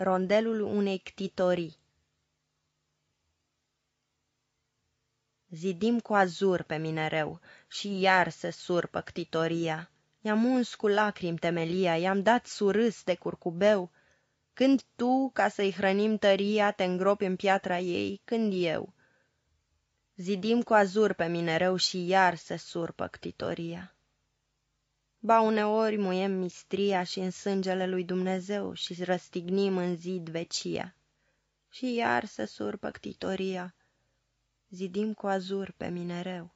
Rondelul unei ctitorii Zidim cu azur pe minereu și iar se surpă ctitoria. I-am uns cu lacrimi temelia, i-am dat surâs de curcubeu, Când tu, ca să-i hrănim tăria, te îngropi în piatra ei, când eu. Zidim cu azur pe minereu și iar se surpă ctitoria. Ba uneori muiem mistria și în sângele lui Dumnezeu și răstignim în zid vecia. Și iar se surpă ctitoria, zidim cu azur pe minereu.